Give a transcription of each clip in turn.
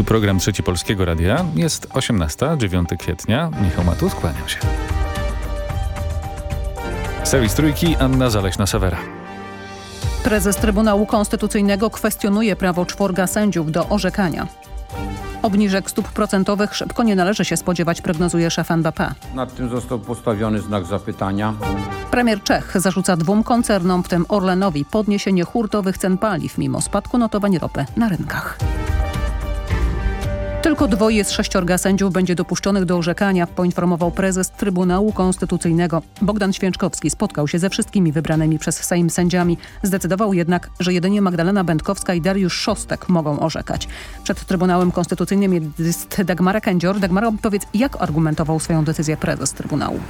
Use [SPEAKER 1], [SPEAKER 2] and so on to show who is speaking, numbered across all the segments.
[SPEAKER 1] Tu program Trzeci Polskiego Radia. Jest 18, 9 kwietnia. Michał Matus, kłaniam się. Serwis Trójki, Anna Zaleśna-Sawera.
[SPEAKER 2] Prezes Trybunału Konstytucyjnego kwestionuje prawo czworga sędziów do orzekania. Obniżek stóp procentowych szybko nie należy się spodziewać, prognozuje szef NBP.
[SPEAKER 3] Nad tym został postawiony znak zapytania.
[SPEAKER 2] Premier Czech zarzuca dwóm koncernom, w tym Orlenowi, podniesienie hurtowych cen paliw mimo spadku notowań ropy na rynkach. Tylko dwoje z sześciorga sędziów będzie dopuszczonych do orzekania, poinformował prezes Trybunału Konstytucyjnego. Bogdan Święczkowski spotkał się ze wszystkimi wybranymi przez Sejm sędziami. Zdecydował jednak, że jedynie Magdalena Będkowska i Dariusz Szostek mogą orzekać. Przed Trybunałem Konstytucyjnym jest Dagmara Kędzior. Dagmara, powiedz, jak argumentował swoją decyzję prezes Trybunału?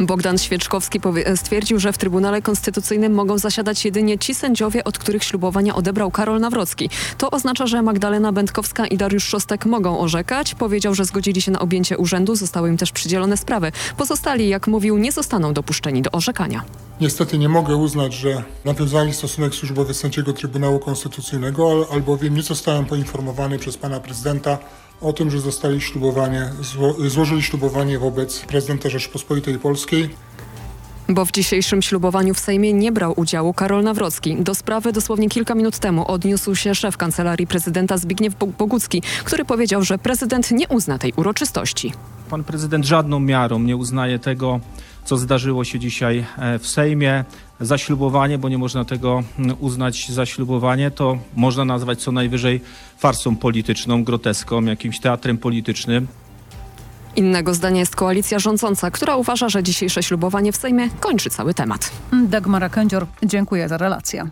[SPEAKER 4] Bogdan Świeczkowski stwierdził, że w Trybunale Konstytucyjnym mogą zasiadać jedynie ci sędziowie, od których ślubowania odebrał Karol Nawrocki. To oznacza, że Magdalena Będkowska i Dariusz Szostek mogą orzekać. Powiedział, że zgodzili się na objęcie urzędu, zostały im też przydzielone sprawy. Pozostali, jak mówił, nie zostaną dopuszczeni do orzekania.
[SPEAKER 5] Niestety nie mogę uznać, że nawiązali stosunek służbowy sędziego Trybunału Konstytucyjnego, albowiem nie zostałem poinformowany przez pana prezydenta o tym, że zostali ślubowanie, zło, złożyli ślubowanie wobec prezydenta Rzeczypospolitej Polskiej.
[SPEAKER 4] Bo w dzisiejszym ślubowaniu w Sejmie nie brał udziału Karol Nawrocki. Do sprawy dosłownie kilka minut temu odniósł się szef kancelarii prezydenta Zbigniew Bogucki, który powiedział, że prezydent nie uzna tej uroczystości.
[SPEAKER 6] Pan prezydent żadną miarą nie uznaje tego, co zdarzyło się dzisiaj e, w Sejmie. Zaślubowanie, bo nie można tego uznać za ślubowanie, to można nazwać co najwyżej farsą polityczną, groteską, jakimś teatrem politycznym.
[SPEAKER 4] Innego zdania jest koalicja rządząca, która uważa, że dzisiejsze ślubowanie w Sejmie kończy cały temat.
[SPEAKER 2] Dagmara Kędzior, dziękuję za relację.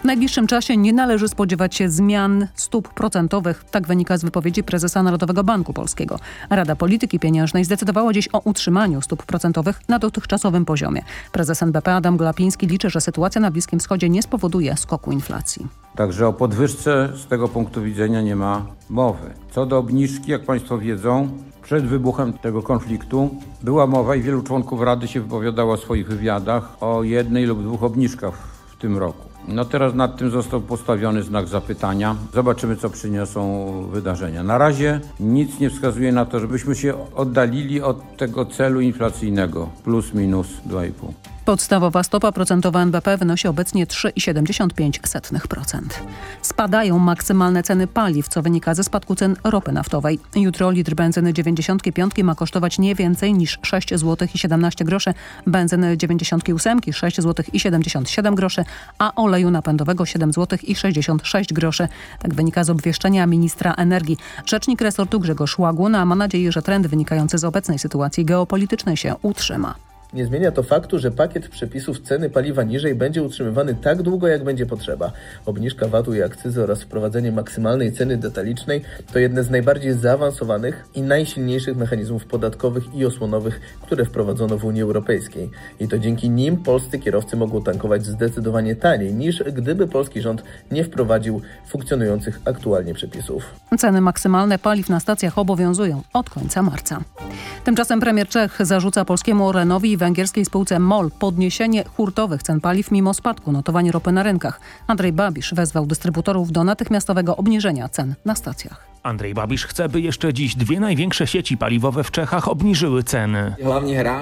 [SPEAKER 2] W najbliższym czasie nie należy spodziewać się zmian stóp procentowych. Tak wynika z wypowiedzi prezesa Narodowego Banku Polskiego. Rada Polityki Pieniężnej zdecydowała dziś o utrzymaniu stóp procentowych na dotychczasowym poziomie. Prezes NBP Adam Glapiński liczy, że sytuacja na Bliskim Wschodzie nie spowoduje skoku inflacji.
[SPEAKER 3] Także o podwyżce z tego punktu widzenia nie ma mowy. Co do obniżki, jak Państwo wiedzą, przed wybuchem tego konfliktu była mowa i wielu członków Rady się wypowiadało w swoich wywiadach o jednej lub dwóch obniżkach w tym roku. No teraz nad tym został postawiony znak zapytania. Zobaczymy, co przyniosą wydarzenia. Na razie nic nie wskazuje na to, żebyśmy się oddalili od tego celu inflacyjnego plus minus 2,5.
[SPEAKER 2] Podstawowa stopa procentowa NBP wynosi obecnie 3,75%. Spadają maksymalne ceny paliw, co wynika ze spadku cen ropy naftowej. Jutro litr benzyny 95 ma kosztować nie więcej niż 6 zł i 17 groszy, benzyny 98 6 zł i 77 groszy, a oleju napędowego 7 zł i 66 groszy. Tak wynika z obwieszczenia ministra energii. Rzecznik resortu Grzegorz Łaguna ma nadzieję, że trend wynikający z obecnej sytuacji geopolitycznej się utrzyma.
[SPEAKER 7] Nie zmienia to faktu, że pakiet przepisów ceny paliwa niżej będzie utrzymywany tak długo, jak będzie potrzeba. Obniżka VAT-u i akcyzy oraz wprowadzenie maksymalnej ceny detalicznej to jedne z najbardziej zaawansowanych i najsilniejszych mechanizmów podatkowych i osłonowych, które wprowadzono w Unii Europejskiej. I to dzięki nim polscy kierowcy mogą tankować zdecydowanie taniej niż gdyby polski rząd nie wprowadził funkcjonujących aktualnie przepisów.
[SPEAKER 2] Ceny maksymalne paliw na stacjach obowiązują od końca marca. Tymczasem premier Czech zarzuca polskiemu Orlenowi węgierskiej spółce MOL podniesienie hurtowych cen paliw mimo spadku notowania ropy na rynkach. Andrzej Babisz wezwał dystrybutorów do natychmiastowego obniżenia cen na stacjach.
[SPEAKER 8] Andrzej Babisz chce, by jeszcze dziś dwie największe sieci paliwowe w Czechach obniżyły ceny.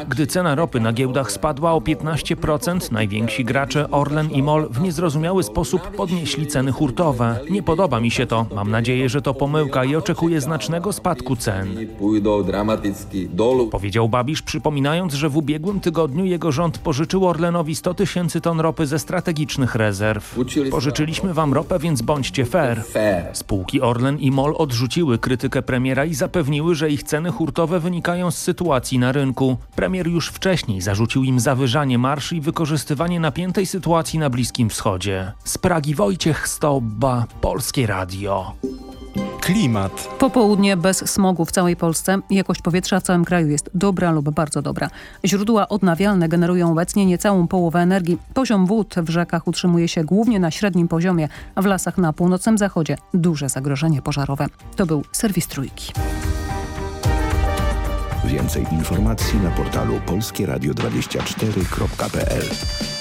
[SPEAKER 8] Gdy cena ropy na giełdach spadła o 15%, najwięksi gracze Orlen i MOL w niezrozumiały sposób podnieśli ceny hurtowe. Nie podoba mi się to. Mam nadzieję, że to pomyłka i oczekuję znacznego spadku cen. Powiedział Babisz, przypominając, że w ubiegłym tygodniu jego rząd pożyczył Orlenowi 100 tysięcy ton ropy ze strategicznych rezerw. Pożyczyliśmy wam ropę, więc bądźcie fair. Spółki Orlen i MOL odrzuciły krytykę premiera i zapewniły, że ich ceny hurtowe wynikają z sytuacji na rynku. Premier już wcześniej zarzucił im zawyżanie marsz i wykorzystywanie napiętej sytuacji na Bliskim Wschodzie. Z Pragi Wojciech Stobba, Polskie Radio.
[SPEAKER 1] Klimat.
[SPEAKER 2] Popołudnie bez smogu w całej Polsce. Jakość powietrza w całym kraju jest dobra lub bardzo dobra. Źródła odnawialne generują obecnie niecałą połowę energii. Poziom wód w rzekach utrzymuje się głównie na średnim poziomie, a w lasach na północnym zachodzie duże zagrożenie pożarowe. To był serwis Trójki.
[SPEAKER 9] Więcej informacji na portalu polskieradio24.pl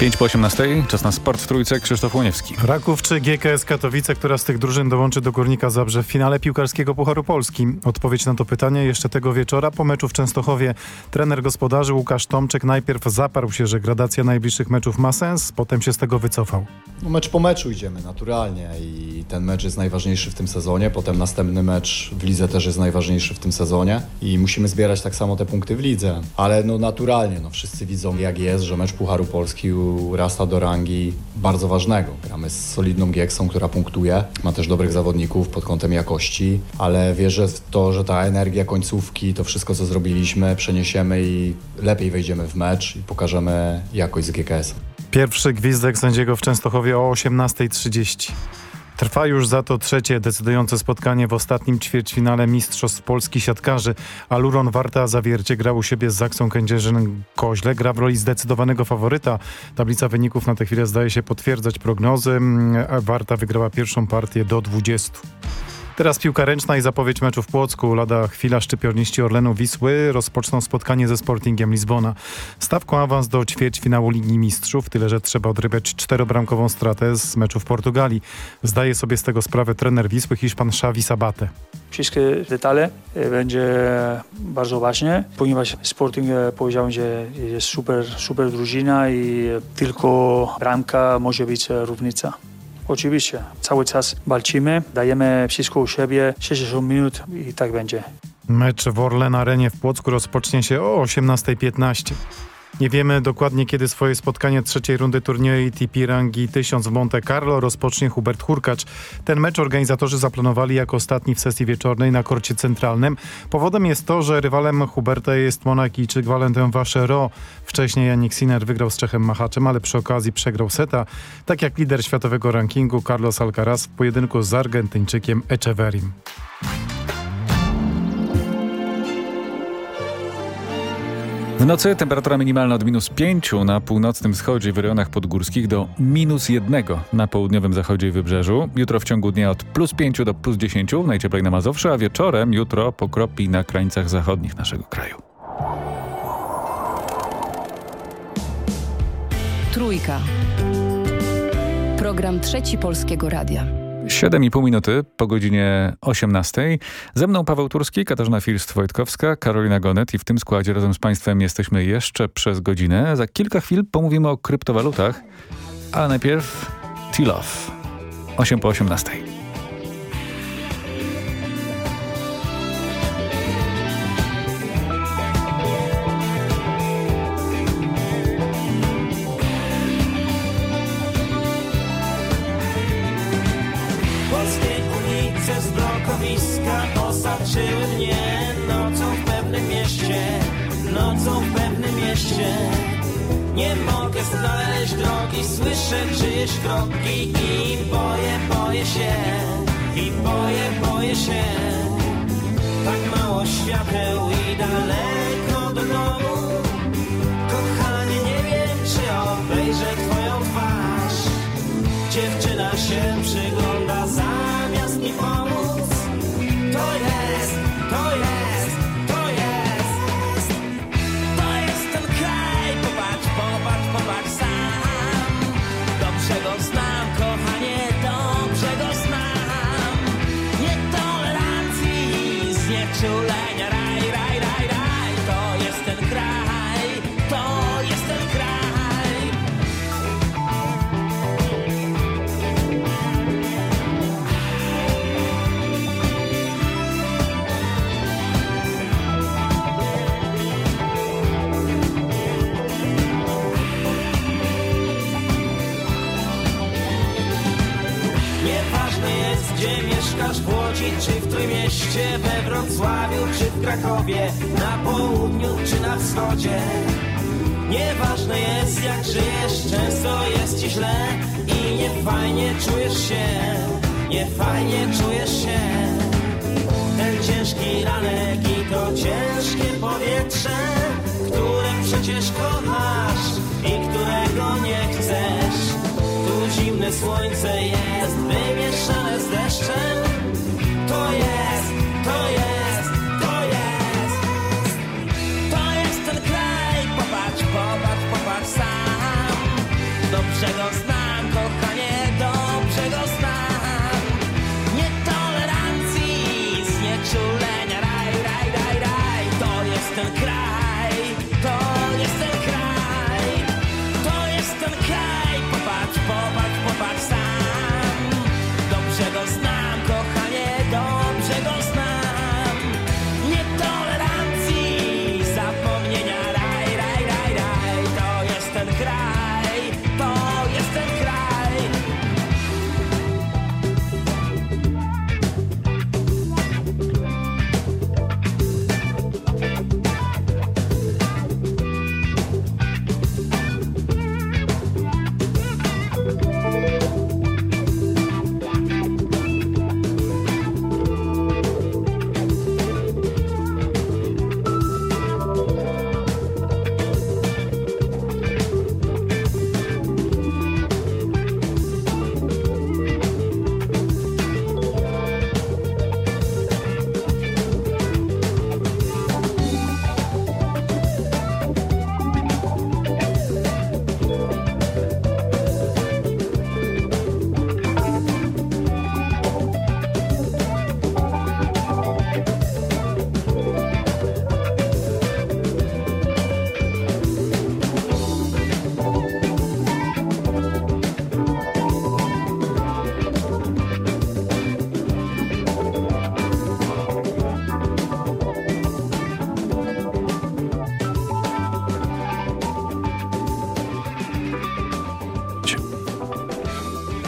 [SPEAKER 1] 5 po 18, czas na sport w trójce, Krzysztof Łoniewski.
[SPEAKER 9] Raków czy GKS Katowice, która z tych drużyn dołączy do Górnika Zabrze w finale piłkarskiego Pucharu Polski? Odpowiedź na to pytanie jeszcze tego wieczora po meczu w Częstochowie. Trener gospodarzy Łukasz Tomczek najpierw zaparł się, że gradacja najbliższych meczów ma sens, potem się z tego wycofał.
[SPEAKER 10] No mecz po meczu idziemy naturalnie i ten mecz jest najważniejszy w tym sezonie, potem następny mecz w lidze też jest najważniejszy w tym sezonie i musimy zbierać tak samo te punkty w lidze, ale no naturalnie, no wszyscy widzą jak jest, że mecz Pucharu Polski urasta do rangi bardzo ważnego. Gramy z solidną Gieksą, która punktuje, ma też dobrych zawodników pod kątem jakości, ale wierzę w to, że ta energia końcówki, to wszystko co zrobiliśmy, przeniesiemy i lepiej wejdziemy w mecz i pokażemy jakość z GKS.
[SPEAKER 9] Pierwszy gwizdek sędziego w Częstochowie o 18.30. Trwa już za to trzecie decydujące spotkanie w ostatnim ćwierćfinale Mistrzostw Polski Siatkarzy. Aluron Warta Zawiercie grał u siebie z Zaksą Kędzierzyn-Koźle. Gra w roli zdecydowanego faworyta. Tablica wyników na tę chwilę zdaje się potwierdzać prognozy. Warta wygrała pierwszą partię do 20. Teraz piłka ręczna i zapowiedź meczu w Płocku. Lada chwila szczypiorniści Orlenu Wisły rozpoczną spotkanie ze Sportingiem Lizbona. Stawką awans do ćwierćfinału Ligi Mistrzów, tyle że trzeba odrybiać czterobramkową stratę z meczu w Portugalii. Zdaje sobie z tego sprawę trener Wisły Hiszpan Xavi Sabate.
[SPEAKER 11] Wszystkie detale e, będzie bardzo ważne, ponieważ Sporting e, powiedział, że jest super, super drużyna i tylko bramka może być różnica. Oczywiście, cały czas walczymy, dajemy wszystko u siebie, 60 minut i tak będzie.
[SPEAKER 9] Mecz w Orlen Arenie w Płocku rozpocznie się o 18.15. Nie wiemy dokładnie, kiedy swoje spotkanie trzeciej rundy turnieju ATP rangi 1000 w Monte Carlo rozpocznie Hubert Hurkacz. Ten mecz organizatorzy zaplanowali jako ostatni w sesji wieczornej na korcie centralnym. Powodem jest to, że rywalem Huberta jest Monakijczyk Valentin Vachereau. Wcześniej Janik Sinner wygrał z Czechem Machaczem, ale przy okazji przegrał seta, tak jak lider światowego rankingu Carlos Alcaraz w pojedynku z Argentyńczykiem Echeverim.
[SPEAKER 1] W nocy temperatura minimalna od minus 5 na północnym wschodzie w rejonach podgórskich do minus 1 na południowym zachodzie i wybrzeżu. Jutro w ciągu dnia od plus 5 do plus 10, najcieplej na Mazowszu, a wieczorem jutro pokropi na krańcach zachodnich naszego kraju.
[SPEAKER 12] Trójka. Program Trzeci Polskiego Radia.
[SPEAKER 1] 7,5 minuty po godzinie 18. Ze mną Paweł Turski, Katarzyna Filst-Wojtkowska, Karolina Gonet i w tym składzie razem z Państwem jesteśmy jeszcze przez godzinę. Za kilka chwil pomówimy o kryptowalutach, ale najpierw T-Love. 8 po 18.
[SPEAKER 13] Wrocławiu czy w Krakowie, na południu czy na wschodzie. Nieważne jest jak żyjesz, często jest ci źle i niefajnie czujesz się, niefajnie czujesz się. Ten ciężki ranek i to ciężkie powietrze, które przecież kochasz i którego nie chcesz. Tu zimne słońce jest wymieszane z deszczem. To jest,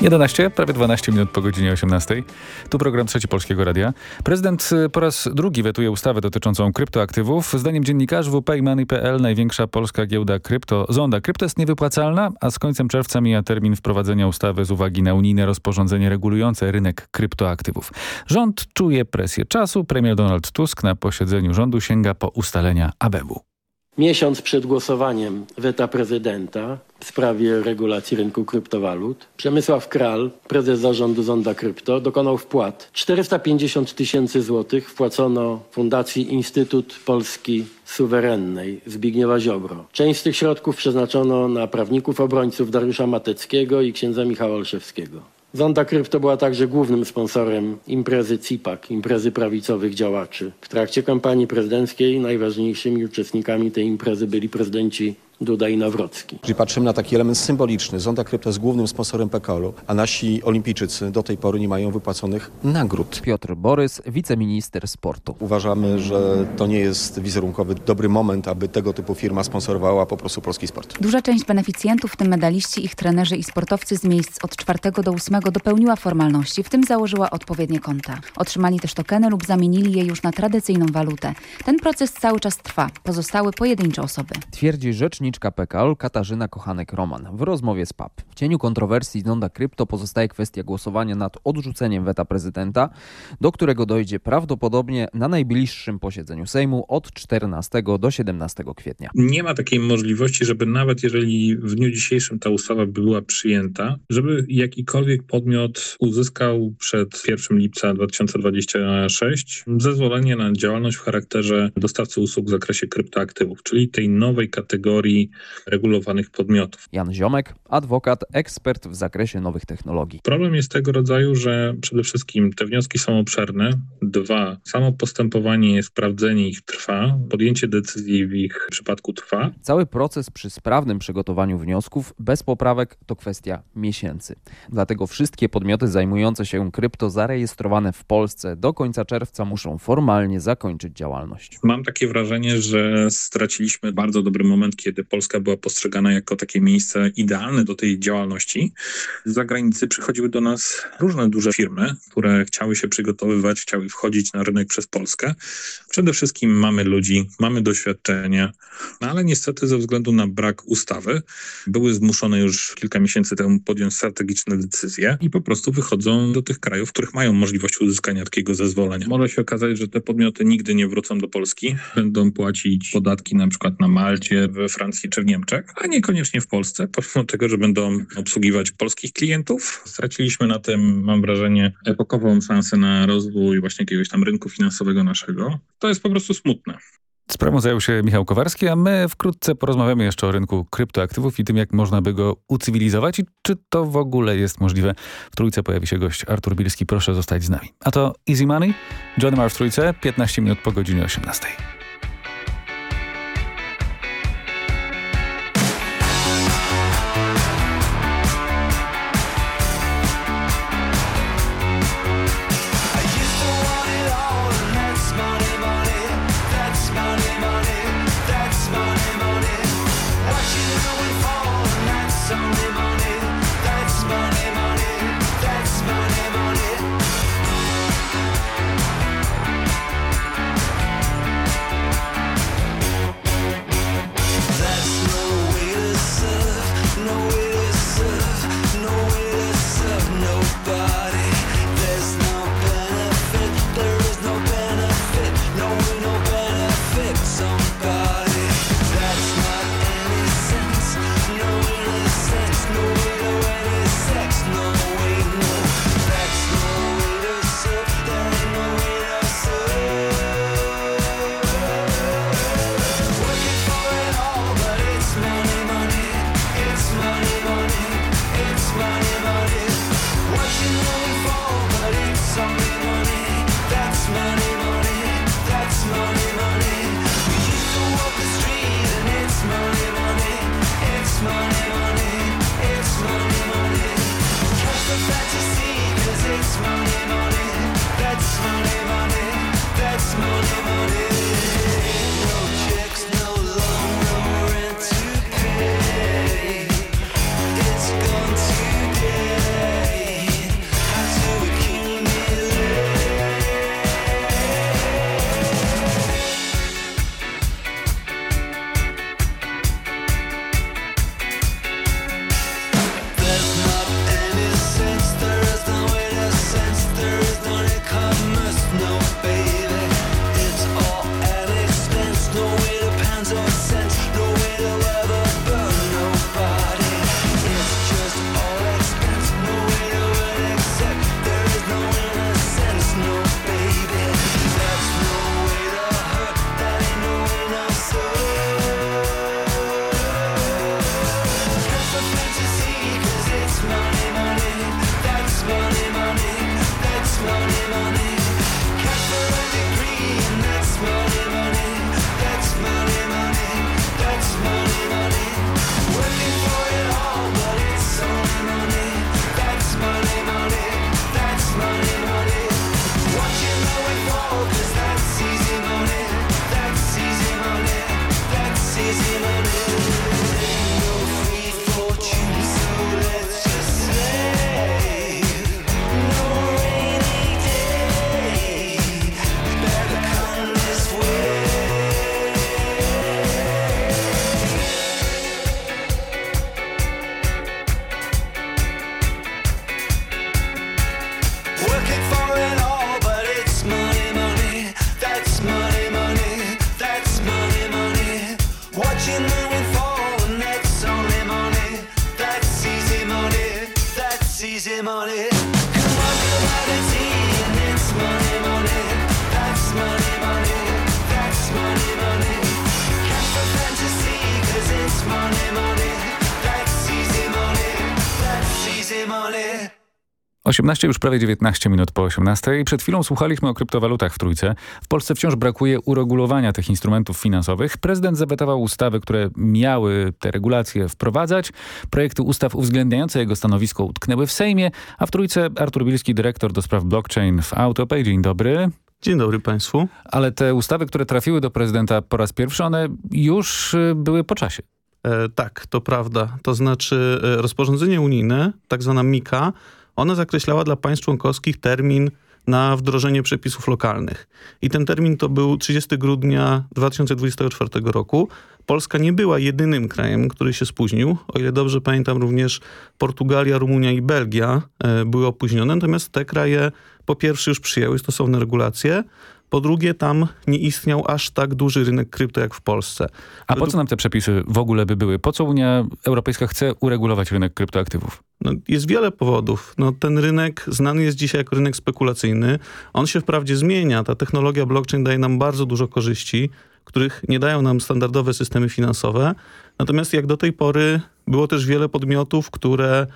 [SPEAKER 1] 11, prawie 12 minut po godzinie 18. Tu program Trzeci Polskiego Radia. Prezydent y, po raz drugi wetuje ustawę dotyczącą kryptoaktywów. Zdaniem dziennikarzy WPayMoney.pl największa polska giełda krypto, zonda krypto jest niewypłacalna, a z końcem czerwca mija termin wprowadzenia ustawy z uwagi na unijne rozporządzenie regulujące rynek kryptoaktywów. Rząd czuje presję czasu. Premier Donald Tusk na posiedzeniu rządu sięga po ustalenia ABW.
[SPEAKER 14] Miesiąc przed głosowaniem weta prezydenta w sprawie regulacji rynku kryptowalut, Przemysław Kral, prezes zarządu Zonda Krypto, dokonał wpłat. 450 tysięcy złotych wpłacono Fundacji Instytut Polski Suwerennej Zbigniewa Ziobro. Część z tych środków przeznaczono na prawników obrońców Dariusza Mateckiego i księdza Michała Olszewskiego. Zonda Krypto była także głównym sponsorem imprezy CIPAK, imprezy prawicowych działaczy. W trakcie kampanii prezydenckiej najważniejszymi uczestnikami tej imprezy byli prezydenci Duda i Nawrocki.
[SPEAKER 15] Jeżeli patrzymy na taki element symboliczny, Zonda Krypto jest głównym sponsorem PKOL-u, a nasi olimpijczycy do tej pory nie mają wypłaconych nagród.
[SPEAKER 16] Piotr Borys, wiceminister sportu.
[SPEAKER 15] Uważamy, że to nie jest wizerunkowy dobry moment, aby tego typu firma sponsorowała po prostu polski sport.
[SPEAKER 17] Duża część beneficjentów, w tym medaliści, ich trenerzy i sportowcy z miejsc od 4 do 8 dopełniła formalności, w tym założyła odpowiednie konta. Otrzymali też tokeny lub zamienili je już na tradycyjną walutę. Ten proces cały czas trwa. Pozostały pojedyncze osoby.
[SPEAKER 16] Twierdzi Katarzyna Kochanek-Roman w rozmowie z PAP. W cieniu kontrowersji Zonda Krypto pozostaje kwestia głosowania nad odrzuceniem weta prezydenta, do którego dojdzie prawdopodobnie na najbliższym posiedzeniu Sejmu od 14 do 17 kwietnia.
[SPEAKER 18] Nie ma takiej możliwości, żeby nawet jeżeli w dniu dzisiejszym ta ustawa była przyjęta, żeby jakikolwiek podmiot uzyskał przed 1 lipca 2026 zezwolenie na działalność w charakterze dostawcy usług w zakresie kryptoaktywów, czyli tej nowej kategorii regulowanych podmiotów.
[SPEAKER 16] Jan Ziomek, adwokat, ekspert w zakresie nowych technologii.
[SPEAKER 18] Problem jest tego rodzaju, że przede wszystkim te wnioski są obszerne. Dwa, samo postępowanie, sprawdzenie ich trwa, podjęcie decyzji w ich przypadku trwa.
[SPEAKER 16] Cały proces przy sprawnym przygotowaniu wniosków bez poprawek to kwestia miesięcy. Dlatego wszystkie podmioty zajmujące się krypto zarejestrowane w Polsce do końca czerwca muszą formalnie zakończyć działalność.
[SPEAKER 18] Mam takie wrażenie, że straciliśmy bardzo dobry moment, kiedy Polska była postrzegana jako takie miejsce idealne do tej działalności. Z zagranicy przychodziły do nas różne duże firmy, które chciały się przygotowywać, chciały wchodzić na rynek przez Polskę. Przede wszystkim mamy ludzi, mamy doświadczenie, no ale niestety ze względu na brak ustawy były zmuszone już kilka miesięcy temu podjąć strategiczne decyzje i po prostu wychodzą do tych krajów, w których mają możliwość uzyskania takiego zezwolenia. Może się okazać, że te podmioty nigdy nie wrócą do Polski, będą płacić podatki na przykład na Malcie, we Francji czy w Niemczech, a niekoniecznie w Polsce, pomimo tego, że będą obsługiwać polskich klientów. Straciliśmy na tym, mam wrażenie, epokową szansę na rozwój właśnie jakiegoś tam rynku finansowego naszego. To jest po prostu smutne.
[SPEAKER 19] Sprawą zajął się Michał Kowarski, a my wkrótce porozmawiamy jeszcze o rynku kryptoaktywów i tym, jak można by go ucywilizować i czy to w ogóle jest możliwe. W trójce pojawi się gość Artur Bilski, proszę zostać z nami. A to Easy Money, John Marr w trójce, 15 minut po godzinie 18. 18 już prawie 19 minut po 18. Przed chwilą słuchaliśmy o kryptowalutach w Trójce. W Polsce wciąż brakuje uregulowania tych instrumentów finansowych. Prezydent zawetował ustawy, które miały te regulacje wprowadzać. Projekty ustaw uwzględniające jego stanowisko utknęły w Sejmie, a w Trójce Artur Bilski, dyrektor do spraw blockchain w Autopay. Dzień dobry.
[SPEAKER 20] Dzień dobry Państwu.
[SPEAKER 19] Ale te ustawy, które trafiły do prezydenta po raz pierwszy, one już y, były po czasie.
[SPEAKER 20] E, tak, to prawda. To znaczy e, rozporządzenie unijne, tak zwana MIKA, ona zakreślała dla państw członkowskich termin na wdrożenie lokalnych. I ten termin to był 30 grudnia 2024 roku. Polska nie była jedynym krajem, który się spóźnił. O ile dobrze pamiętam, również Portugalia, Rumunia i Belgia e, były opóźnione. Natomiast te kraje po pierwsze już przyjęły stosowne regulacje, po drugie, tam nie istniał aż tak duży rynek krypto jak w Polsce.
[SPEAKER 19] A po co nam te przepisy w ogóle by były? Po co Unia Europejska chce uregulować rynek kryptoaktywów?
[SPEAKER 20] No, jest wiele powodów. No, ten rynek znany jest dzisiaj jako rynek spekulacyjny. On się wprawdzie zmienia. Ta technologia blockchain daje nam bardzo dużo korzyści, których nie dają nam standardowe systemy finansowe. Natomiast jak do tej pory było też wiele podmiotów, które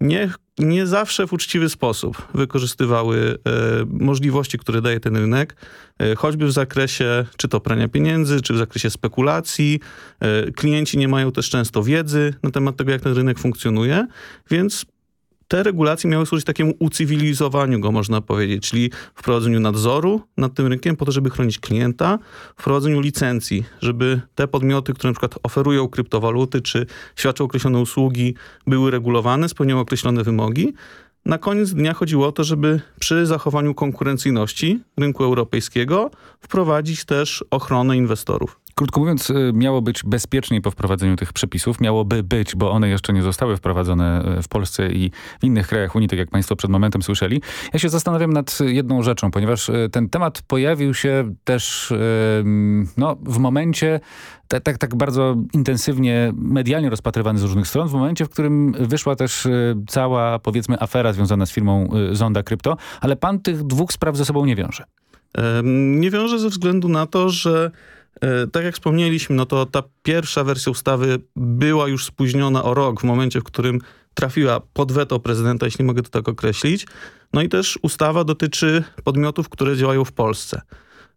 [SPEAKER 20] nie, nie zawsze w uczciwy sposób wykorzystywały e, możliwości, które daje ten rynek, e, choćby w zakresie czy to prania pieniędzy, czy w zakresie spekulacji. E, klienci nie mają też często wiedzy na temat tego, jak ten rynek funkcjonuje, więc te regulacje miały służyć takiemu ucywilizowaniu go, można powiedzieć, czyli wprowadzeniu nadzoru nad tym rynkiem po to, żeby chronić klienta, wprowadzeniu licencji, żeby te podmioty, które na przykład oferują kryptowaluty czy świadczą określone usługi, były regulowane, spełniały określone wymogi. Na koniec dnia chodziło o to, żeby przy zachowaniu konkurencyjności rynku europejskiego wprowadzić też ochronę inwestorów.
[SPEAKER 1] Krótko mówiąc, y, miało być bezpieczniej po wprowadzeniu tych przepisów. Miałoby być, bo one jeszcze nie zostały wprowadzone y, w Polsce i w innych krajach Unii, tak jak państwo przed momentem słyszeli. Ja się zastanawiam nad jedną rzeczą, ponieważ y, ten temat pojawił się też no, w momencie tak, tak, tak bardzo intensywnie medialnie rozpatrywany z różnych stron, w momencie, w którym wyszła też cała, powiedzmy, afera związana z firmą Zonda Krypto, ale pan tych dwóch spraw ze sobą nie wiąże.
[SPEAKER 20] Nie wiąże ze względu na to, że tak jak wspomnieliśmy, no to ta pierwsza wersja ustawy była już spóźniona o rok w momencie, w którym trafiła pod weto prezydenta, jeśli mogę to tak określić. No i też ustawa dotyczy podmiotów, które działają w Polsce.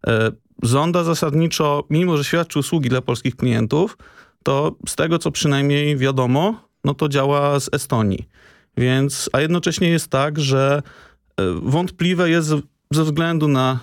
[SPEAKER 20] E, Zonda zasadniczo, mimo że świadczy usługi dla polskich klientów, to z tego co przynajmniej wiadomo, no to działa z Estonii. Więc, a jednocześnie jest tak, że e, wątpliwe jest ze względu na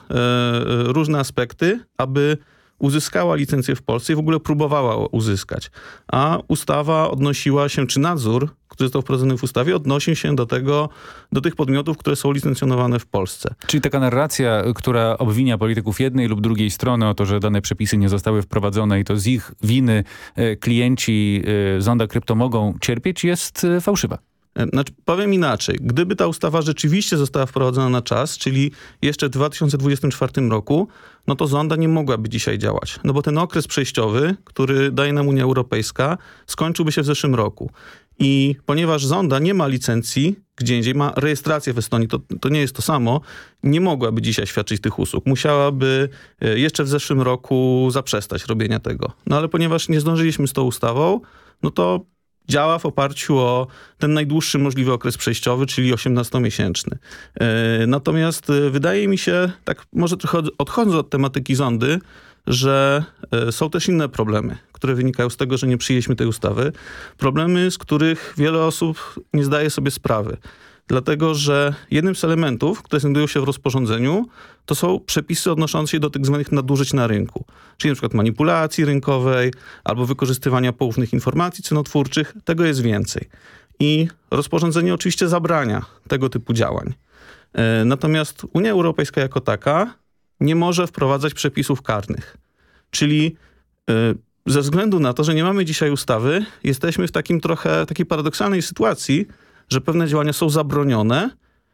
[SPEAKER 20] różne aspekty, aby uzyskała licencję w Polsce i w ogóle próbowała uzyskać. A ustawa odnosiła się, czy nadzór, który został wprowadzony w ustawie, odnosi się do tego, do tych podmiotów, które są licencjonowane w Polsce.
[SPEAKER 1] Czyli taka narracja, która obwinia polityków jednej lub drugiej strony o to, że dane przepisy nie zostały wprowadzone i to z ich winy e, klienci e, Zonda Krypto mogą cierpieć, jest e, fałszywa.
[SPEAKER 20] Znaczy, powiem inaczej. Gdyby ta ustawa rzeczywiście została wprowadzona na czas, czyli jeszcze w 2024 roku, no to zonda nie mogłaby dzisiaj działać. No bo ten okres przejściowy, który daje nam Unia Europejska, skończyłby się w zeszłym roku. I ponieważ zonda nie ma licencji, gdzie indziej ma rejestrację w Estonii, to, to nie jest to samo, nie mogłaby dzisiaj świadczyć tych usług. Musiałaby e, jeszcze w zeszłym roku zaprzestać robienia tego. No ale ponieważ nie zdążyliśmy z tą ustawą, no to działa w oparciu o ten najdłuższy możliwy okres przejściowy, czyli 18-miesięczny. E, natomiast e, wydaje mi się, tak może trochę odchodząc od tematyki zondy, że e, są też inne problemy, które wynikają z tego, że nie przyjęliśmy tej ustawy. Problemy, z których wiele osób nie zdaje sobie sprawy dlatego że jednym z elementów, które znajdują się w rozporządzeniu, to są przepisy odnoszące się do tych zwanych nadużyć na rynku, czyli przykład manipulacji rynkowej albo wykorzystywania poufnych informacji cenotwórczych. Tego jest więcej. I rozporządzenie oczywiście zabrania tego typu działań. E, natomiast Unia Europejska jako taka nie może wprowadzać przepisów karnych. Czyli e, ze względu na to, że nie mamy dzisiaj ustawy, jesteśmy w takim trochę takiej paradoksalnej sytuacji, że pewne działania są zabronione,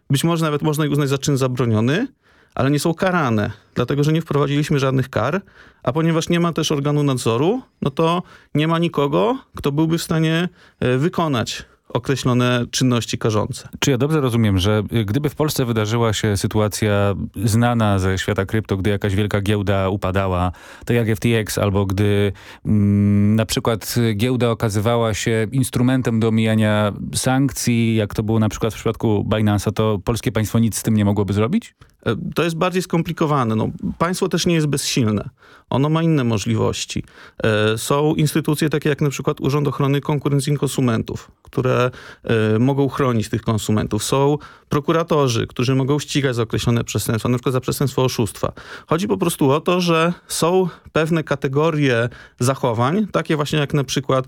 [SPEAKER 20] być może nawet można je uznać za czyn zabroniony, ale nie są karane, dlatego że nie wprowadziliśmy żadnych kar, a ponieważ nie ma też organu nadzoru, no to nie ma nikogo, kto byłby w stanie e, wykonać określone czynności karzące.
[SPEAKER 1] Czy ja dobrze rozumiem, że gdyby w Polsce wydarzyła się sytuacja znana ze świata krypto, gdy jakaś wielka giełda upadała, tak jak FTX, albo gdy mm, na przykład giełda okazywała się instrumentem do omijania sankcji, jak to było na przykład w przypadku Binance'a, to polskie państwo nic z tym nie mogłoby zrobić?
[SPEAKER 20] E, to jest bardziej skomplikowane. No, państwo też nie jest bezsilne. Ono ma inne możliwości. E, są instytucje takie jak na przykład Urząd Ochrony Konkurencji i Konsumentów, które e, mogą chronić tych konsumentów. Są prokuratorzy, którzy mogą ścigać za określone przestępstwa, na przykład za przestępstwo oszustwa. Chodzi po prostu o to, że są pewne kategorie zachowań, takie właśnie jak na przykład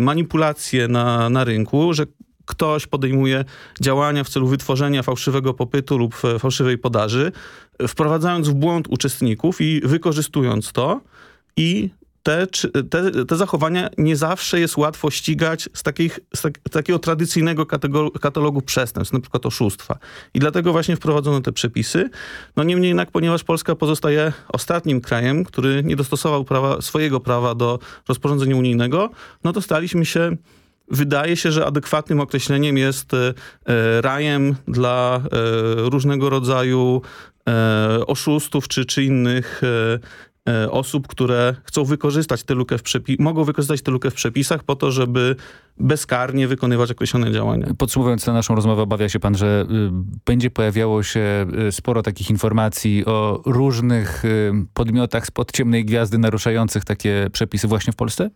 [SPEAKER 20] manipulacje na, na rynku, że ktoś podejmuje działania w celu wytworzenia fałszywego popytu lub e, fałszywej podaży, wprowadzając w błąd uczestników i wykorzystując to i te, te, te, zachowania nie zawsze jest łatwo ścigać z, takich, z, tak, takiego tradycyjnego katalogu przestępstw, na przykład oszustwa. I dlatego właśnie wprowadzono te przepisy. No niemniej jednak, ponieważ Polska pozostaje ostatnim krajem, który nie dostosował prawa, swojego prawa do rozporządzenia unijnego, no to staliśmy się Wydaje się, że adekwatnym określeniem jest e, e, rajem dla e, różnego rodzaju oszustów czy, czy innych
[SPEAKER 21] osób, które chcą wykorzystać tę lukę w przepi- mogą wykorzystać tę lukę w przepisach po to, żeby bezkarnie wykonywać określone działania.
[SPEAKER 1] Podsumowując tę naszą rozmowę, obawia się pan, że y, będzie pojawiało się y, sporo takich informacji o różnych y, podmiotach spod ciemnej gwiazdy naruszających takie przepisy właśnie w Polsce?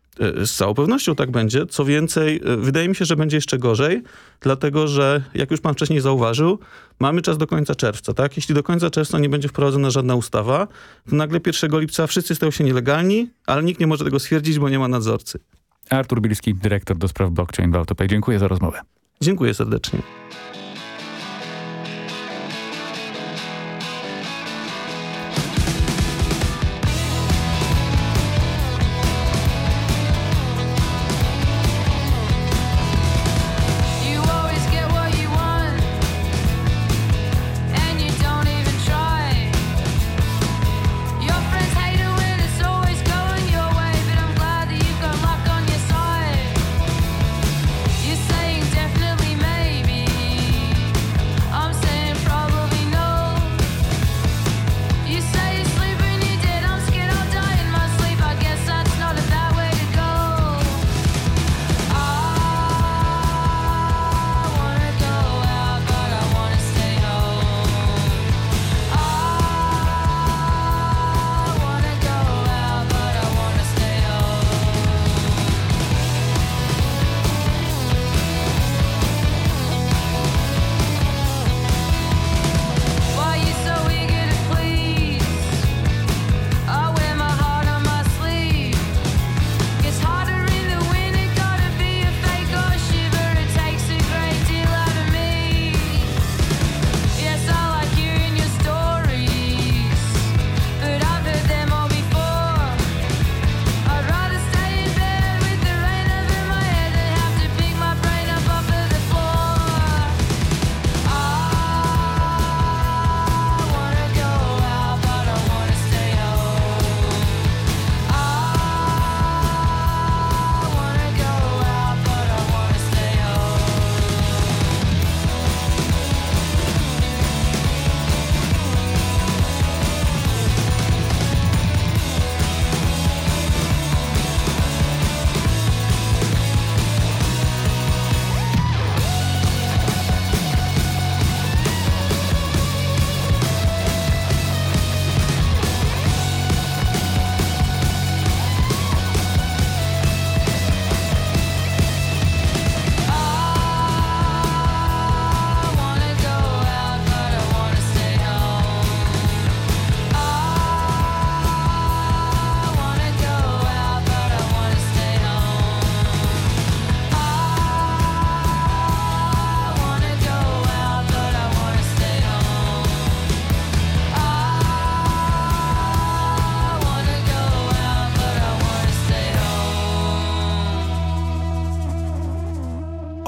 [SPEAKER 21] Z całą pewnością tak będzie. Co więcej, wydaje mi się, że będzie jeszcze gorzej, dlatego że, jak już pan wcześniej zauważył, mamy czas do końca czerwca. Tak? Jeśli do końca czerwca nie będzie wprowadzona żadna ustawa, to nagle 1 lipca wszyscy stają się nielegalni, ale nikt nie może tego stwierdzić, bo nie ma nadzorcy.
[SPEAKER 1] Artur Bilski, dyrektor do spraw blockchain w Autopay. Dziękuję za rozmowę.
[SPEAKER 21] Dziękuję serdecznie.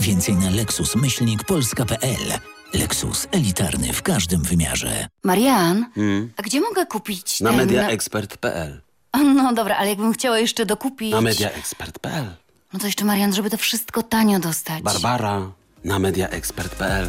[SPEAKER 22] Więcej na lexus-polska.pl. Lexus elitarny w każdym wymiarze.
[SPEAKER 23] Marian,
[SPEAKER 24] Hmm.
[SPEAKER 23] a gdzie mogę kupić
[SPEAKER 24] Na
[SPEAKER 23] ten...
[SPEAKER 24] mediaexpert.pl.
[SPEAKER 23] No dobra, ale jakbym chciała jeszcze dokupić...
[SPEAKER 24] Na mediaexpert.pl.
[SPEAKER 23] No to jeszcze Marian, żeby to wszystko tanio dostać.
[SPEAKER 24] Barbara na mediaexpert.pl.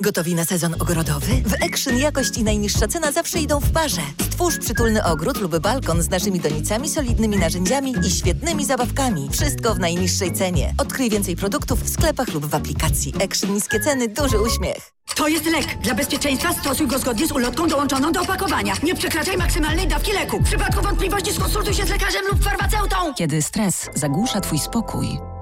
[SPEAKER 25] Gotowi na sezon ogrodowy? W Action jakość i najniższa cena zawsze idą w parze. Stwórz przytulny ogród lub balkon z naszymi donicami, solidnymi narzędziami i świetnymi zabawkami. Wszystko w najniższej cenie. Odkryj więcej produktów w sklepach lub w aplikacji. Action niskie ceny, duży uśmiech.
[SPEAKER 26] To jest lek. Dla bezpieczeństwa stosuj go zgodnie z ulotką dołączoną do opakowania. Nie przekraczaj maksymalnej dawki leku. W przypadku wątpliwości skonsultuj się z lekarzem lub farmaceutą.
[SPEAKER 23] Kiedy stres zagłusza Twój spokój,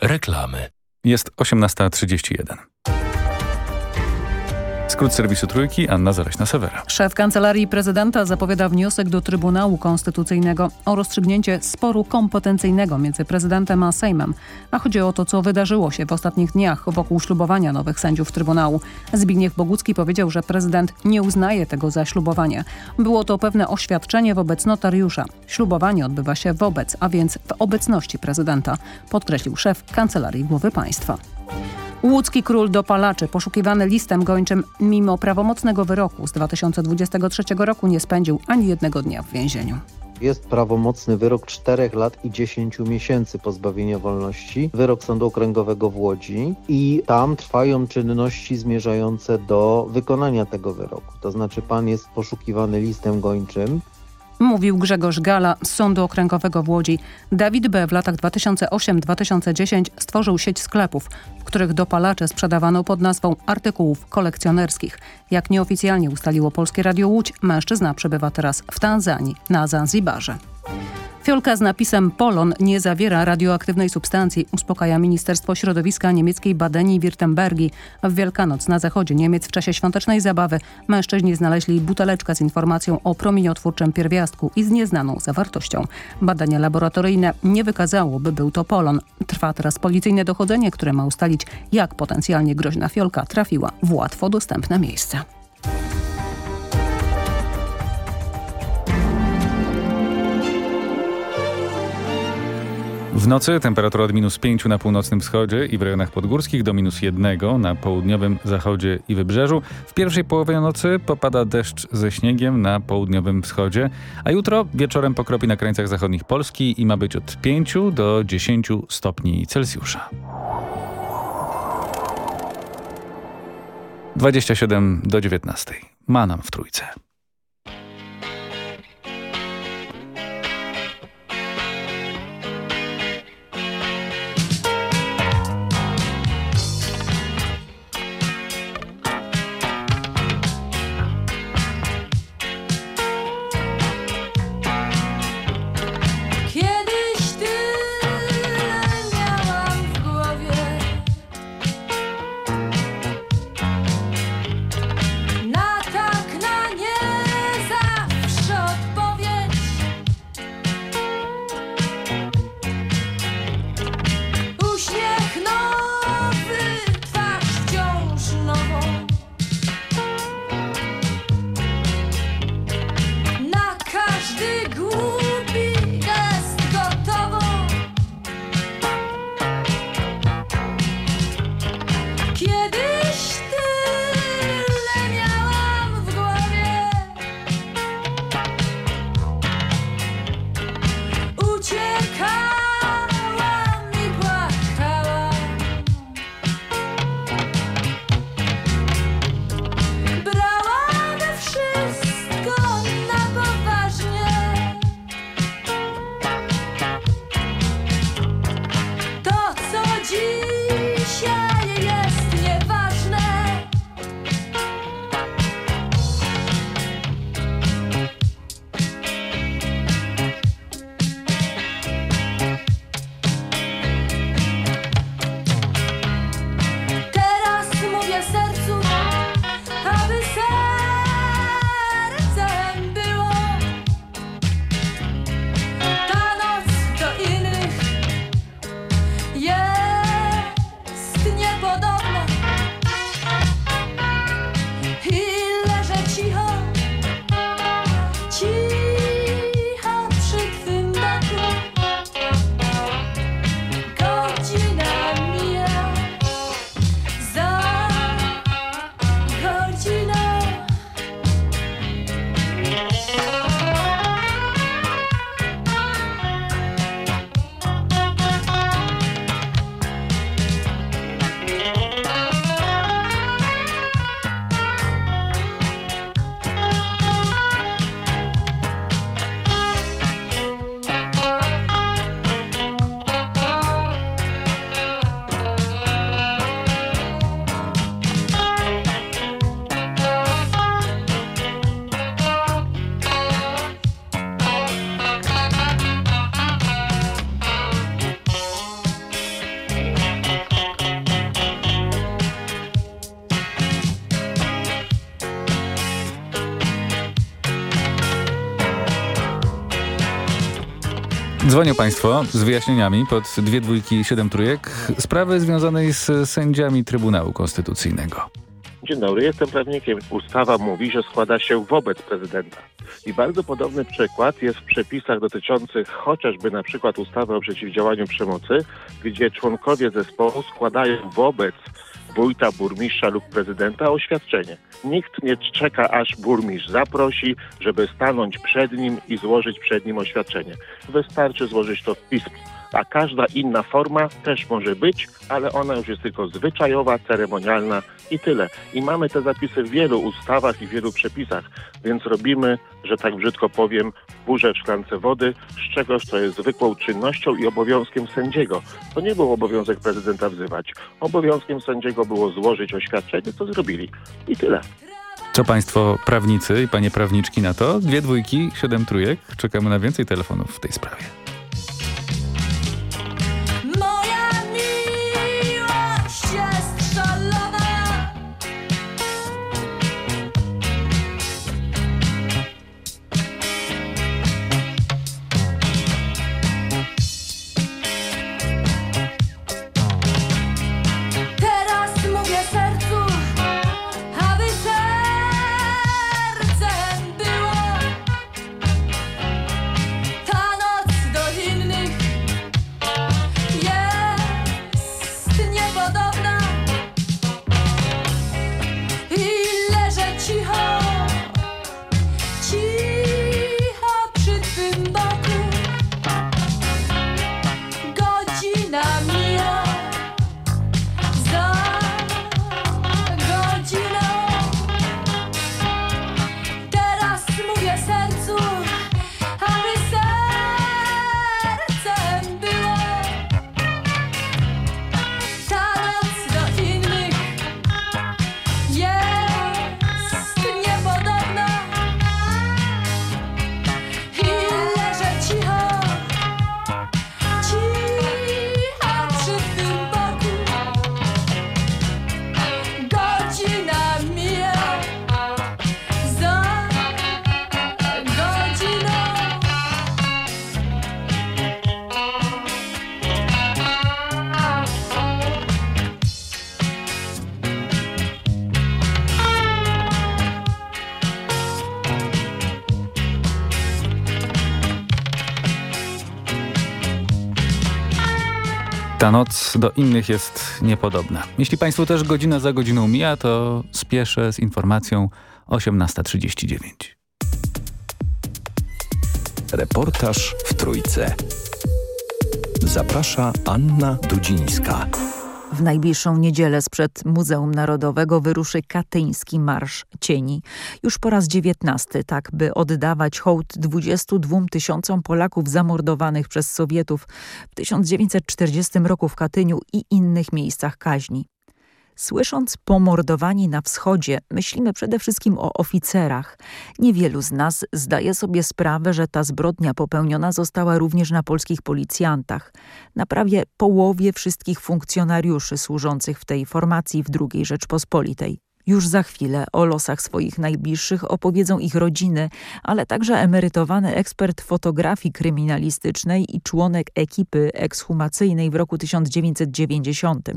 [SPEAKER 27] reklamy.
[SPEAKER 1] Jest 18.31. Skrót serwisu Trójki, Anna Zaleśna-Sewera.
[SPEAKER 2] Szef Kancelarii Prezydenta zapowiada wniosek do Trybunału Konstytucyjnego o rozstrzygnięcie sporu kompetencyjnego między prezydentem a Sejmem. A chodzi o to, co wydarzyło się w ostatnich dniach wokół ślubowania nowych sędziów Trybunału. Zbigniew Bogucki powiedział, że prezydent nie uznaje tego za ślubowanie. Było to pewne oświadczenie wobec notariusza. Ślubowanie odbywa się wobec, a więc w obecności prezydenta, podkreślił szef Kancelarii Głowy Państwa. Łódzki król dopalaczy, poszukiwany listem gończym mimo prawomocnego wyroku z 2023 roku nie spędził ani jednego dnia w więzieniu.
[SPEAKER 28] Jest prawomocny wyrok 4 lat i 10 miesięcy pozbawienia wolności, wyrok Sądu Okręgowego w Łodzi i tam trwają czynności zmierzające do wykonania tego wyroku. To znaczy pan jest poszukiwany listem gończym,
[SPEAKER 2] Mówił Grzegorz Gala z Sądu Okręgowego w Łodzi. Dawid B. w latach 2008-2010 stworzył sieć sklepów, w których dopalacze sprzedawano pod nazwą artykułów kolekcjonerskich. Jak nieoficjalnie ustaliło Polskie Radio Łódź, mężczyzna przebywa teraz w Tanzanii, na Zanzibarze. Fiolka z napisem Polon nie zawiera radioaktywnej substancji, uspokaja Ministerstwo Środowiska niemieckiej Badenii-Wirtembergi. W Wielkanoc na zachodzie Niemiec w czasie świątecznej zabawy mężczyźni znaleźli buteleczkę z informacją o promieniotwórczym pierwiastku i z nieznaną zawartością. Badania laboratoryjne nie wykazało, by był to polon. Trwa teraz policyjne dochodzenie, które ma ustalić, jak potencjalnie groźna fiolka trafiła w łatwo dostępne miejsca.
[SPEAKER 1] W nocy temperatura od minus 5 na północnym wschodzie i w rejonach podgórskich do minus 1 na południowym zachodzie i wybrzeżu. W pierwszej połowie nocy popada deszcz ze śniegiem na południowym wschodzie, a jutro wieczorem pokropi na krańcach zachodnich Polski i ma być od 5 do 10 stopni Celsjusza. 27 do 19. Ma nam w trójce.
[SPEAKER 21] Dzwonią Państwo z wyjaśnieniami pod dwie dwójki siedem trójek sprawy związanej z sędziami Trybunału Konstytucyjnego.
[SPEAKER 29] Dzień dobry, jestem prawnikiem. Ustawa mówi, że składa się wobec prezydenta. I bardzo podobny przykład jest w przepisach dotyczących chociażby na przykład ustawy o przeciwdziałaniu przemocy, gdzie członkowie zespołu składają wobec wójta, burmistrza lub prezydenta oświadczenie. Nikt nie czeka, aż burmistrz zaprosi, żeby stanąć przed nim i złożyć przed nim oświadczenie. Wystarczy złożyć to w pismie. A każda inna forma też może być, ale ona już jest tylko zwyczajowa, ceremonialna i tyle. I mamy te zapisy w wielu ustawach i wielu przepisach, więc robimy, że tak brzydko powiem, burzę w szklance wody, z czegoś, co jest zwykłą czynnością i obowiązkiem sędziego. To nie był obowiązek prezydenta wzywać. Obowiązkiem sędziego było złożyć oświadczenie, co zrobili. I tyle.
[SPEAKER 21] Co Państwo prawnicy i Panie prawniczki na to? Dwie dwójki, siedem trójek. Czekamy na więcej telefonów w tej sprawie.
[SPEAKER 1] Ta noc do innych jest niepodobna.
[SPEAKER 21] Jeśli Państwu też godzina za godziną mija, to spieszę z informacją 18.39.
[SPEAKER 30] Reportaż w Trójce. Zaprasza Anna Dudzińska.
[SPEAKER 31] W najbliższą niedzielę sprzed Muzeum Narodowego wyruszy katyński Marsz Cieni. Już po raz dziewiętnasty, tak by oddawać hołd 22 tysiącom Polaków zamordowanych przez Sowietów w 1940 roku w Katyniu i innych miejscach kaźni. Słysząc pomordowani na wschodzie, myślimy przede wszystkim o oficerach. Niewielu z nas zdaje sobie sprawę, że ta zbrodnia popełniona została również na polskich policjantach, na prawie połowie wszystkich funkcjonariuszy służących w tej formacji w II Rzeczpospolitej. Już za chwilę o losach swoich najbliższych opowiedzą ich rodziny, ale także emerytowany ekspert fotografii kryminalistycznej i członek ekipy ekshumacyjnej w roku 1990.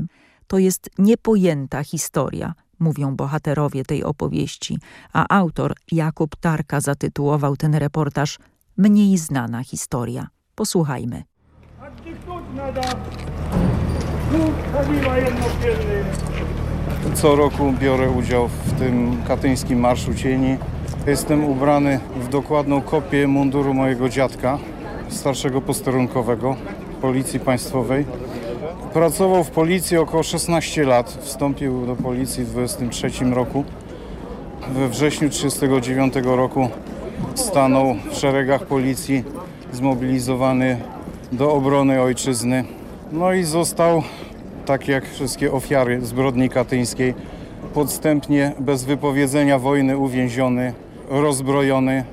[SPEAKER 31] To jest niepojęta historia, mówią bohaterowie tej opowieści, a autor Jakub Tarka zatytułował ten reportaż Mniej znana historia. Posłuchajmy.
[SPEAKER 32] Co roku biorę udział w tym katyńskim Marszu Cieni. Jestem ubrany w dokładną kopię munduru mojego dziadka, starszego posterunkowego Policji Państwowej. Pracował w policji około 16 lat. Wstąpił do policji w 23 roku. We wrześniu 1939 roku stanął w szeregach policji, zmobilizowany do obrony ojczyzny. No i został, tak jak wszystkie ofiary zbrodni katyńskiej, podstępnie, bez wypowiedzenia wojny uwięziony, rozbrojony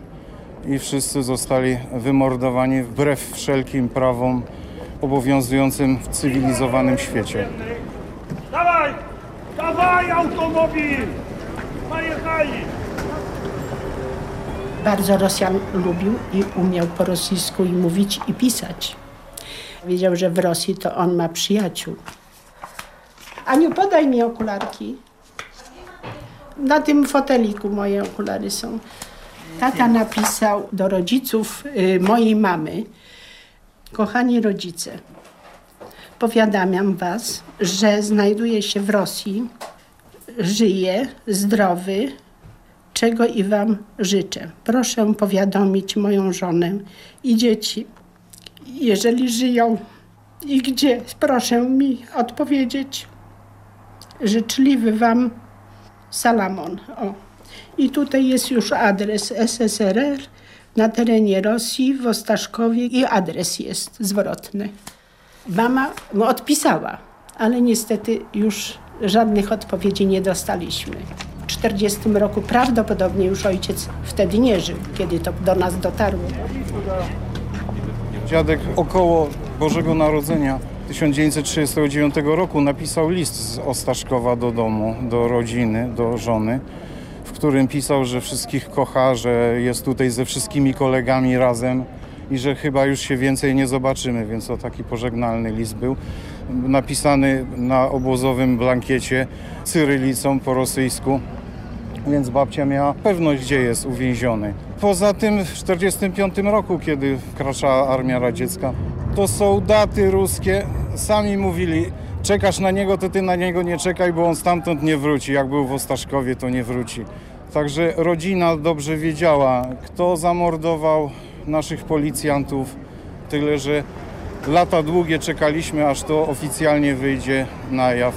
[SPEAKER 32] i wszyscy zostali wymordowani wbrew wszelkim prawom obowiązującym w cywilizowanym świecie.
[SPEAKER 33] Dawaj! Dawaj automobil! Najechali! Bardzo Rosjan lubił i umiał po rosyjsku i mówić i pisać. Wiedział, że w Rosji to on ma przyjaciół. Aniu, podaj mi okularki. Na tym foteliku moje okulary są. Tata napisał do rodziców y, mojej mamy. Kochani rodzice, powiadamiam was, że znajduję się w Rosji, żyję zdrowy, czego i wam życzę. Proszę powiadomić moją żonę i dzieci, jeżeli żyją i gdzie. Proszę mi odpowiedzieć. Życzliwy wam Salamon. O. I tutaj jest już adres SSRR na terenie Rosji, w Ostaszkowie i adres jest zwrotny. Mama odpisała, ale niestety już żadnych odpowiedzi nie dostaliśmy. W 40 roku prawdopodobnie już ojciec wtedy nie żył, kiedy to do nas dotarło.
[SPEAKER 32] Dziadek około Bożego Narodzenia 1939 roku napisał list z Ostaszkowa do domu, do rodziny, do żony, którym pisał, że wszystkich kocha, że jest tutaj ze wszystkimi kolegami razem i że chyba już się więcej nie zobaczymy, więc to taki pożegnalny list był. Napisany na obozowym blankiecie cyrylicą po rosyjsku, więc babcia miała pewność, gdzie jest uwięziony. Poza tym w 1945 roku, kiedy wkraczała armia radziecka, to soldaty ruskie sami mówili, czekasz na niego, to ty na niego nie czekaj, bo on stamtąd nie wróci. Jak był w Ostaszkowie, to nie wróci. Także rodzina dobrze wiedziała, kto zamordował naszych policjantów. Tyle, że lata długie czekaliśmy, aż to oficjalnie wyjdzie na jaw.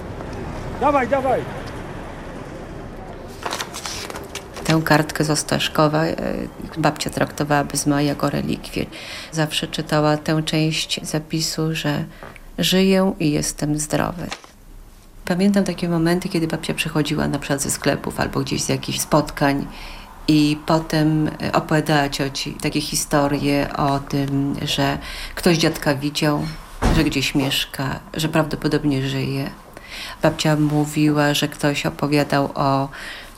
[SPEAKER 34] Dawaj, dawaj!
[SPEAKER 35] Tę kartkę z Ostaszkowa e, babcia traktowała bez mała jako relikwię. Zawsze czytała tę część zapisu, że żyję i jestem zdrowy. Pamiętam takie momenty, kiedy babcia przychodziła na przykład ze sklepów albo gdzieś z jakichś spotkań i potem e, opowiadała cioci takie historie o tym, że ktoś dziadka widział, że gdzieś mieszka, że prawdopodobnie żyje. Babcia mówiła, że ktoś opowiadał o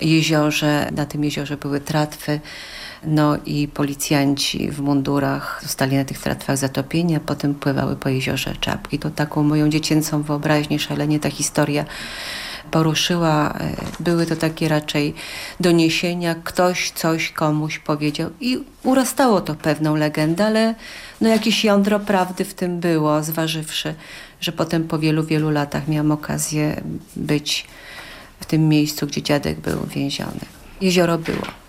[SPEAKER 35] jeziorze, na tym jeziorze były tratwy, no i policjanci w mundurach zostali na tych tratwach zatopieni, a potem pływały po jeziorze czapki. To taką moją dziecięcą wyobraźnię szalenie ta historia poruszyła. E, Były to takie raczej doniesienia, ktoś coś komuś powiedział i urastało to pewną legendę, ale no jakieś jądro prawdy w tym było, zważywszy, że potem po wielu, wielu latach miałam okazję być w tym miejscu, gdzie dziadek był więziony. Jezioro było.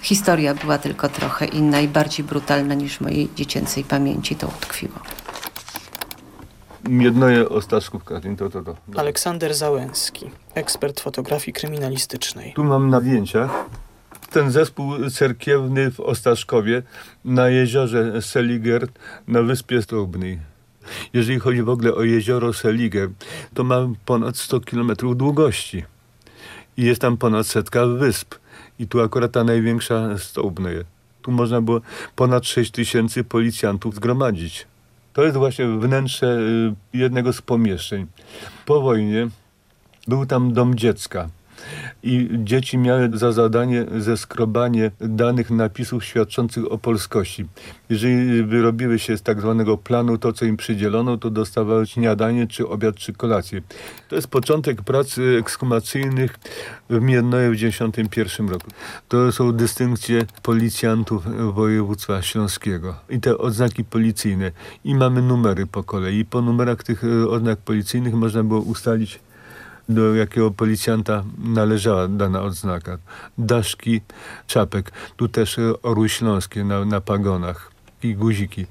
[SPEAKER 35] Historia była tylko trochę inna i bardziej brutalna niż w mojej dziecięcej pamięci to utkwiło.
[SPEAKER 36] Jedno je Ostaszków Katyn, to, to, to.
[SPEAKER 37] Aleksander Załęski, ekspert fotografii kryminalistycznej.
[SPEAKER 36] Tu mam na zdjęciach ten zespół cerkiewny w Ostaszkowie na jeziorze Seliger na wyspie Stobnej. Jeżeli chodzi w ogóle o jezioro Seliger, to ma ponad 100 km długości i jest tam ponad setka wysp. I tu akurat ta największa Stobna jest. Tu można było ponad 6 tysięcy policjantów zgromadzić. To jest właśnie wnętrze y, jednego z pomieszczeń. Po wojnie był tam dom dziecka. I dzieci miały za zadanie zeskrobanie danych napisów świadczących o polskości. Jeżeli wyrobiły się z tak zwanego planu to, co im przydzielono, to dostawały śniadanie, czy obiad, czy kolację. To jest początek prac ekshumacyjnych w Miednoje w 1991 roku. To są dystynkcje policjantów województwa śląskiego i te odznaki policyjne. I mamy numery po kolei. Po numerach tych e, oznak policyjnych można było ustalić do jakiego policjanta należała dana odznaka. Daszki, czapek, tu też e, orły śląskie na, na pagonach i guziki.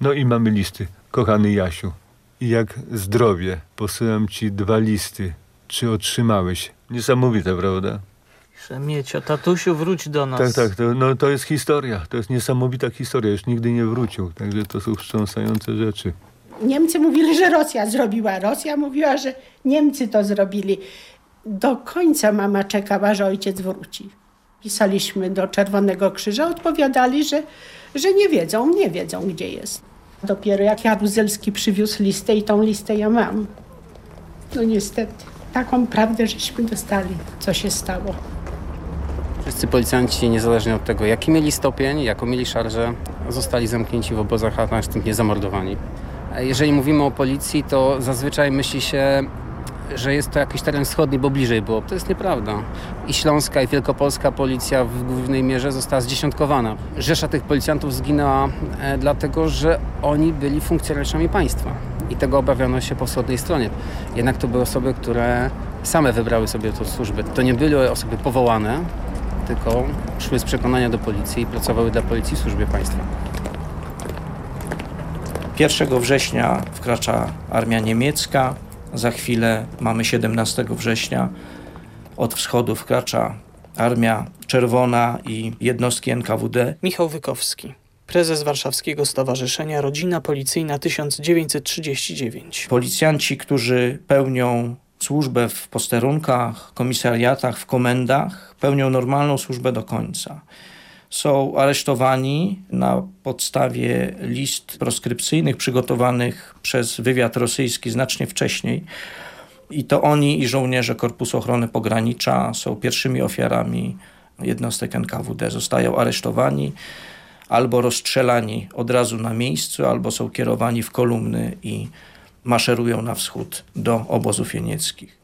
[SPEAKER 36] No i mamy listy. Kochany Jasiu, jak zdrowie, posyłam ci dwa listy. Czy otrzymałeś? Niesamowite, prawda?
[SPEAKER 37] Szemiecio, tatusiu, wróć do nas.
[SPEAKER 36] Tak, tak, to, no, to jest historia. To jest niesamowita historia. Już nigdy nie wrócił. Także to są wstrząsające rzeczy.
[SPEAKER 33] Niemcy mówili, że Rosja zrobiła. Rosja mówiła, że Niemcy to zrobili. Do końca mama czekała, że ojciec wróci. Pisaliśmy do Czerwonego Krzyża, odpowiadali, że, że nie wiedzą, nie wiedzą, gdzie jest. Dopiero jak Jaruzelski przywiózł listę i tą listę ja mam. No niestety, taką prawdę żeśmy dostali, co się stało.
[SPEAKER 37] Wszyscy
[SPEAKER 38] policjanci, niezależnie od tego, jaki mieli stopień, jaką mieli szarżę, zostali zamknięci w obozach, a następnie zamordowani. Jeżeli mówimy o policji, to zazwyczaj myśli się, że jest to jakiś teren wschodni, bo bliżej było. To jest nieprawda. I śląska, i wielkopolska policja w głównej mierze została zdziesiątkowana. Rzesza tych policjantów zginęła e, dlatego, że oni byli funkcjonariuszami państwa. I tego obawiano się po wschodniej stronie. Jednak to były osoby, które same wybrały sobie tę służbę. To nie były osoby powołane, tylko szły z przekonania do policji i pracowały dla policji w służbie państwa.
[SPEAKER 34] 1 września wkracza armia niemiecka, za chwilę mamy 17 września. Od wschodu wkracza Armia Czerwona i jednostki NKWD.
[SPEAKER 37] Michał Wykowski, prezes Warszawskiego Stowarzyszenia Rodzina Policyjna 1939.
[SPEAKER 34] Policjanci, którzy pełnią służbę w posterunkach, komisariatach, w komendach, pełnią normalną służbę do końca. Są aresztowani na podstawie list proskrypcyjnych przygotowanych przez wywiad rosyjski znacznie wcześniej. I to oni i żołnierze Korpusu Ochrony Pogranicza są pierwszymi ofiarami jednostek NKWD. Zostają aresztowani albo rozstrzelani od razu na miejscu, albo są kierowani w kolumny i maszerują na wschód do obozów jenieckich.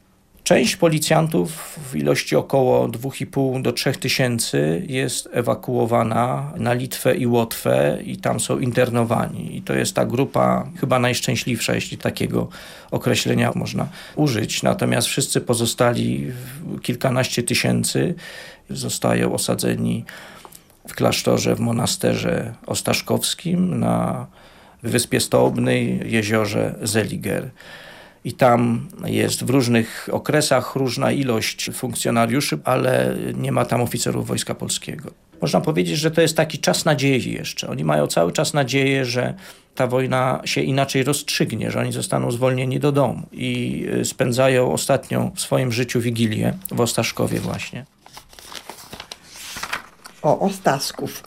[SPEAKER 34] Część policjantów w ilości około 2,5 do 3 tysięcy jest ewakuowana na Litwę i Łotwę i tam są internowani. I to jest ta grupa chyba najszczęśliwsza, jeśli takiego określenia można użyć. Natomiast wszyscy pozostali, kilkanaście tysięcy, zostają osadzeni w klasztorze, w monasterze ostaszkowskim na Wyspie Stołbnej, jeziorze Zeliger. I tam jest w różnych okresach różna ilość funkcjonariuszy, ale nie ma tam oficerów Wojska Polskiego. Można powiedzieć, że to jest taki czas nadziei jeszcze. Oni mają cały czas nadzieję, że ta wojna się inaczej rozstrzygnie, że oni zostaną zwolnieni do domu i spędzają ostatnią w swoim życiu wigilię w Ostaszkowie właśnie.
[SPEAKER 39] O, Ostasków.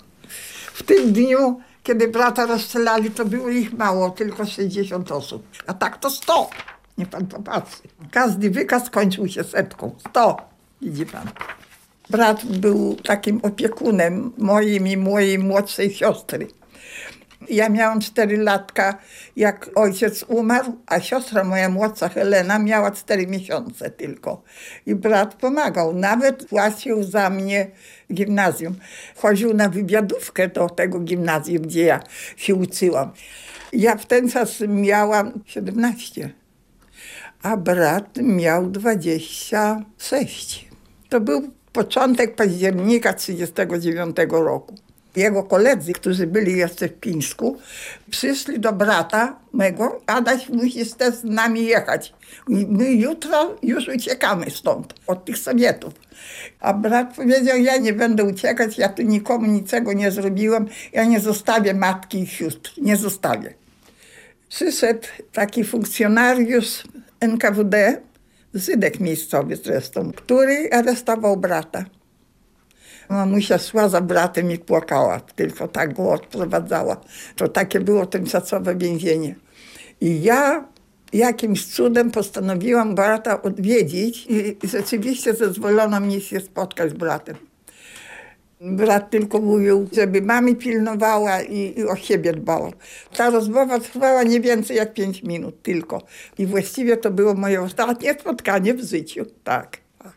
[SPEAKER 39] W tym dniu, kiedy brata rozstrzelali, to było ich mało, tylko 60 osób. A tak to 100. Niech pan popatrzy. Każdy wykaz kończył się setką. 100. Widzi pan. Brat był takim opiekunem moim i mojej młodszej siostry. Ja miałam 4 latka, jak ojciec umarł, a siostra moja młodsza Helena miała 4 miesiące tylko. I brat pomagał, nawet płacił za mnie gimnazjum. Chodził na wywiadówkę do tego gimnazjum, gdzie ja się uczyłam. Ja w ten czas miałam 17, a brat miał 26. To był początek października 1939 roku. Jego koledzy, którzy byli jeszcze w Pińsku, przyszli do brata mego, Adaś musisz też z nami jechać. My jutro już uciekamy stąd, od tych Sowietów. A brat powiedział, ja nie będę uciekać, ja tu nikomu niczego nie zrobiłem, ja nie zostawię matki i sióstr, nie zostawię. Przyszedł taki funkcjonariusz NKWD, Zydek miejscowy zresztą, który aresztował brata. Mamusia szła za bratem i płakała, tylko tak go odprowadzała. To takie było tymczasowe więzienie. I ja jakimś cudem postanowiłam brata odwiedzić i rzeczywiście zezwolono mi się spotkać z bratem. Brat tylko mówił, żeby mamy pilnowała i, i o siebie dbała. Ta rozmowa trwała nie więcej jak pięć minut tylko. I właściwie to było moje ostatnie spotkanie w życiu. Tak. tak.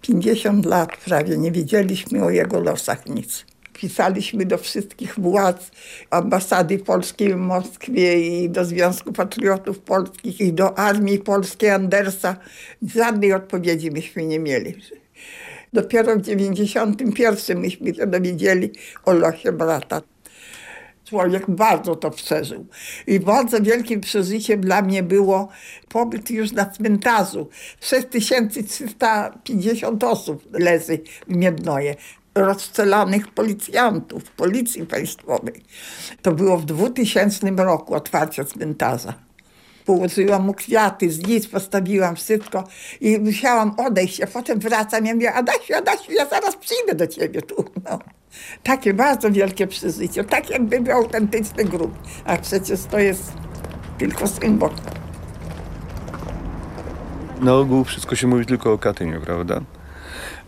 [SPEAKER 39] 50 lat prawie nie wiedzieliśmy o jego losach nic. Pisaliśmy do wszystkich władz ambasady polskiej w Moskwie i do Związku Patriotów Polskich i do Armii Polskiej Andersa. Żadnej odpowiedzi myśmy nie mieli. Dopiero w 91 myśmy się dowiedzieli o losie brata. Człowiek bardzo to przeżył. I bardzo wielkim przeżyciem dla mnie było pobyt już na cmentarzu. 6350 osób leży w Miednoje. Rozstrzelanych policjantów, policji państwowej. To było w 2000 roku otwarcie cmentarza. Położyłam mu kwiaty, z nic postawiłam wszystko i musiałam odejść. A potem wracam i mówię, Adasiu, Adasiu, ja zaraz przyjdę do ciebie tu. No. Takie bardzo wielkie przeżycie, tak jakby był autentyczny grób. A przecież to jest tylko symbol.
[SPEAKER 36] Na ogół wszystko się mówi tylko o Katyniu, prawda?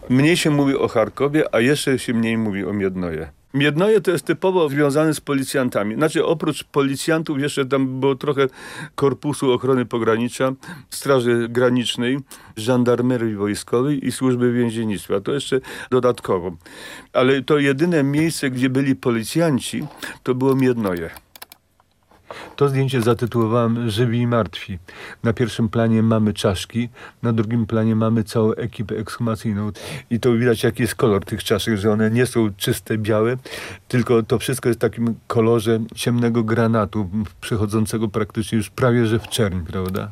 [SPEAKER 36] Mniej się mówi o Charkowie, a jeszcze się mniej mówi o Miednoje. Miednoje to jest typowo związane z policjantami. Znaczy oprócz policjantów jeszcze tam było trochę Korpusu Ochrony Pogranicza, Straży Granicznej, Żandarmerii Wojskowej i Służby Więziennictwa. To jeszcze dodatkowo. Ale to jedyne miejsce, gdzie byli policjanci, to było Miednoje. To zdjęcie zatytułowałem Żywi i Martwi. Na pierwszym planie mamy czaszki, na drugim planie mamy całą ekipę ekshumacyjną. I to widać, jaki jest kolor tych czaszek, że one nie są czyste, białe, tylko to wszystko jest w takim kolorze ciemnego granatu, przechodzącego praktycznie już prawie że w czerń, prawda?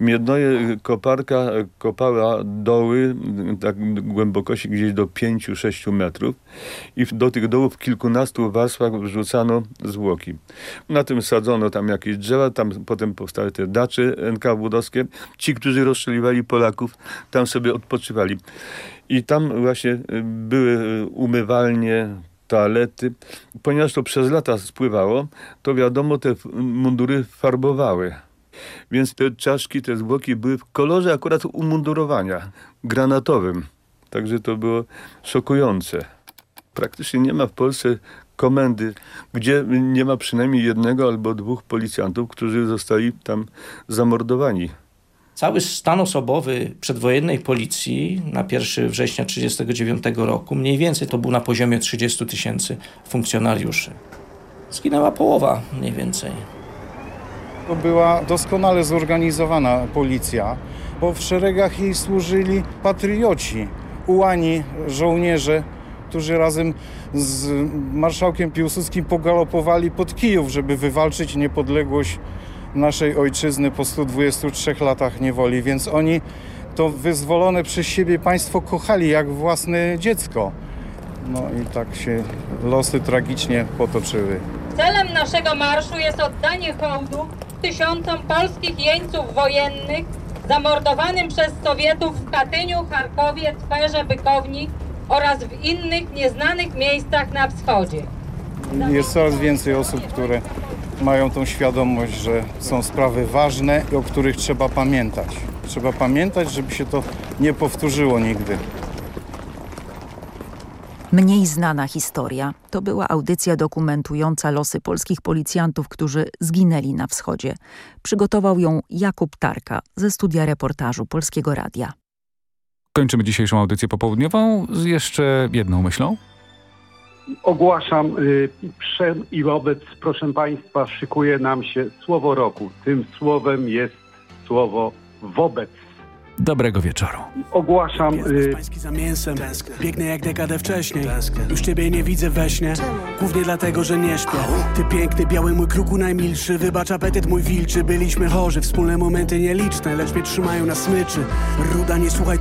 [SPEAKER 36] Miednoje koparka kopała doły tak głębokości gdzieś do 5-6 metrów i do tych dołów w kilkunastu warstwach wrzucano zwłoki. Na tym sadzono tam jakieś drzewa, tam potem powstały te dacze NKWD-owskie. Ci, którzy rozstrzeliwali Polaków, tam sobie odpoczywali. I tam właśnie y, były umywalnie, toalety. Ponieważ to przez lata spływało, to wiadomo, te mundury farbowały. Więc te czaszki, te zwłoki były w kolorze akurat umundurowania granatowym. Także to było szokujące. Praktycznie nie ma w Polsce komendy, gdzie nie ma przynajmniej jednego albo dwóch policjantów, którzy zostali tam zamordowani.
[SPEAKER 34] Cały stan osobowy przedwojennej policji na 1 września 1939 roku mniej więcej to był na poziomie 30 tysięcy funkcjonariuszy. Zginęła połowa mniej więcej.
[SPEAKER 32] To była doskonale zorganizowana policja, bo w szeregach jej służyli patrioci, ułani żołnierze, którzy razem z marszałkiem Piłsudskim pogalopowali pod Kijów, żeby wywalczyć niepodległość naszej ojczyzny po 123 latach niewoli. Więc oni to wyzwolone przez siebie państwo kochali jak własne dziecko. No i tak się losy tragicznie potoczyły.
[SPEAKER 40] Celem naszego marszu jest oddanie hołdu tysiącom polskich jeńców wojennych zamordowanym przez Sowietów w Katyniu, Charkowie, Twerze, Bykowni oraz w innych nieznanych miejscach na wschodzie.
[SPEAKER 32] Jest coraz więcej osób, które mają tą świadomość, że są sprawy ważne i o których trzeba pamiętać. Trzeba pamiętać, żeby się to nie powtórzyło nigdy.
[SPEAKER 31] Mniej znana historia to była audycja dokumentująca losy polskich policjantów, którzy zginęli na wschodzie. Przygotował ją Jakub Tarka ze studia reportażu Polskiego Radia.
[SPEAKER 1] Kończymy dzisiejszą audycję popołudniową z jeszcze jedną myślą.
[SPEAKER 41] Ogłaszam y, prze i wobec, proszę Państwa, szykuje nam się słowo roku. Tym słowem jest słowo wobec.
[SPEAKER 1] Dobrego wieczoru.
[SPEAKER 41] Ogłaszam... Y,
[SPEAKER 42] Pański za mięsem. Biegnę jak dekadę wcześniej. Już ciebie nie widzę we śnie. Głównie dlatego, że nie śpię. Ty piękny, biały mój kruku najmilszy. Wybacz apetyt mój wilczy. Byliśmy chorzy, wspólne momenty nieliczne Lecz mnie trzymają na smyczy. Ruda, nie słuchaj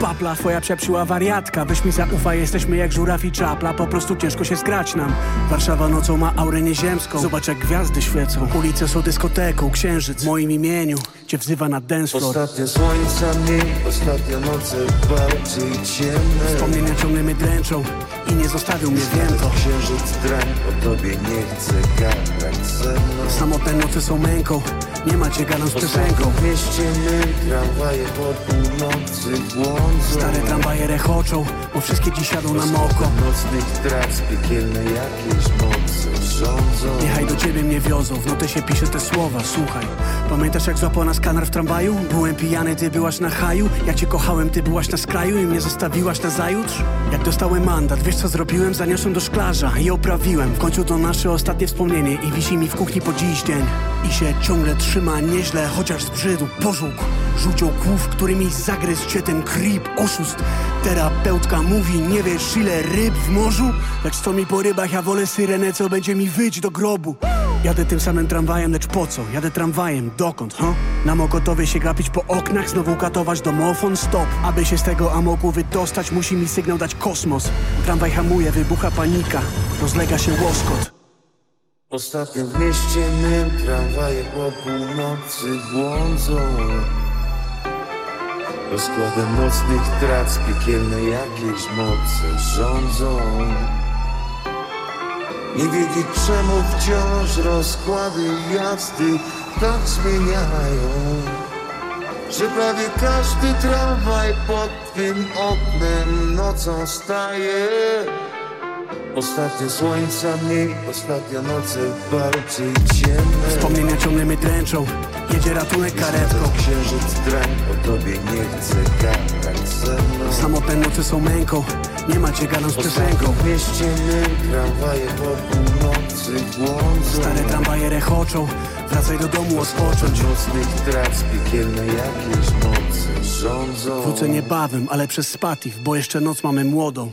[SPEAKER 42] Papla, twoja psiapsiła wariatka. Weź mi zaufa, jesteśmy jak żuraw i czapla. Po prostu ciężko się zgrać nam. Warszawa nocą ma aurę nieziemską. Zobacz jak gwiazdy świecą. Ulice są dyskoteką, księżyc w moim imieniu Cię wzywa na dance floor.
[SPEAKER 43] Ostatnie słońca mniej, ostatnie noce bardziej ciemne.
[SPEAKER 42] Wspomnienia ciągle mnie dręczą i nie zostawił mnie, wiem to.
[SPEAKER 43] Księżyc drań, o tobie nie chcę gadać ze mną.
[SPEAKER 42] Samotne noce są męką, nie macie gadam z
[SPEAKER 43] W mieście my, tramwaje po północy błądzą
[SPEAKER 42] Stare tramwaje rechoczą, bo wszystkie dziś jadą na moko.
[SPEAKER 43] Nocnych trac, piekielne jakieś moce rządzą.
[SPEAKER 42] Niechaj do ciebie mnie wiozą, w notę się pisze te słowa, słuchaj. Pamiętasz jak złapał nas kanar w tramwaju? Byłem pijany, ty byłaś na haju. Ja cię kochałem, ty byłaś na skraju i mnie zostawiłaś na zajutrz? Jak dostałem mandat, wiesz co zrobiłem? Zaniosłem do szklarza i oprawiłem. W końcu to nasze ostatnie wspomnienie i wisi mi w kuchni po dziś dzień. I się ciągle trzyma nieźle, chociaż zbrzydł, pożółkł Rzucił kłów, którymi zagryzł cię ten creep, oszust Terapeutka mówi, nie wiesz ile ryb w morzu? Lecz co mi po rybach, ja wolę syrenę, co będzie mi wyć do grobu Jadę tym samym tramwajem, lecz po co? Jadę tramwajem, dokąd, ha? Na mokotowie się gapić po oknach, znowu katować domofon, stop Aby się z tego amoku wydostać, musi mi sygnał dać kosmos Tramwaj hamuje, wybucha panika, rozlega się łoskot
[SPEAKER 43] Ostatnio w mieście mym tramwaje po północy błądzą Rozkładem nocnych trac piekielne jakieś moce rządzą Nie wiedzieć czemu wciąż rozkłady jazdy tak zmieniają że prawie każdy tramwaj pod twym oknem nocą staje. Ostatnie słońca mniej, ostatnia noce bardziej ciemne.
[SPEAKER 42] Wspomnienia ciągle mnie dręczą Jedzie ratunek karetką
[SPEAKER 43] Księżyc drań, o tobie nie chcę gadać ze mną.
[SPEAKER 42] Samotne noce są męką Nie macie gadam z piosenką
[SPEAKER 43] W mieście my tramwaje po północy błądzą.
[SPEAKER 42] Stare tramwaje rechoczą Wracaj do domu odpocząć
[SPEAKER 43] Nocnych trac, piekielne jakieś moce rządzą.
[SPEAKER 42] Wrócę niebawem, ale przez spatif Bo jeszcze noc mamy młodą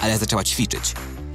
[SPEAKER 44] ale zaczęła ćwiczyć.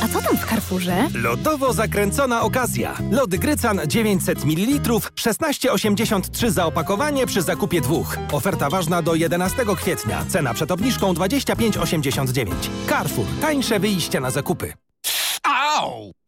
[SPEAKER 17] A co tam w Carrefourze?
[SPEAKER 45] Lodowo zakręcona okazja. Lody Grycan 900 ml, 16,83 za opakowanie przy zakupie dwóch. Oferta ważna do 11 kwietnia. Cena przed obniżką 25,89. Carrefour. Tańsze wyjście na zakupy.
[SPEAKER 46] Au!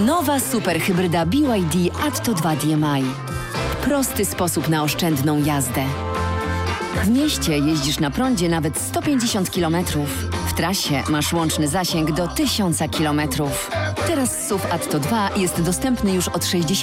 [SPEAKER 47] Nowa superhybryda BYD Atto 2 DMI. Prosty sposób na oszczędną jazdę. W mieście jeździsz na prądzie nawet 150 km. W trasie masz łączny zasięg do 1000 km. Teraz SUV Atto 2 jest dostępny już od 60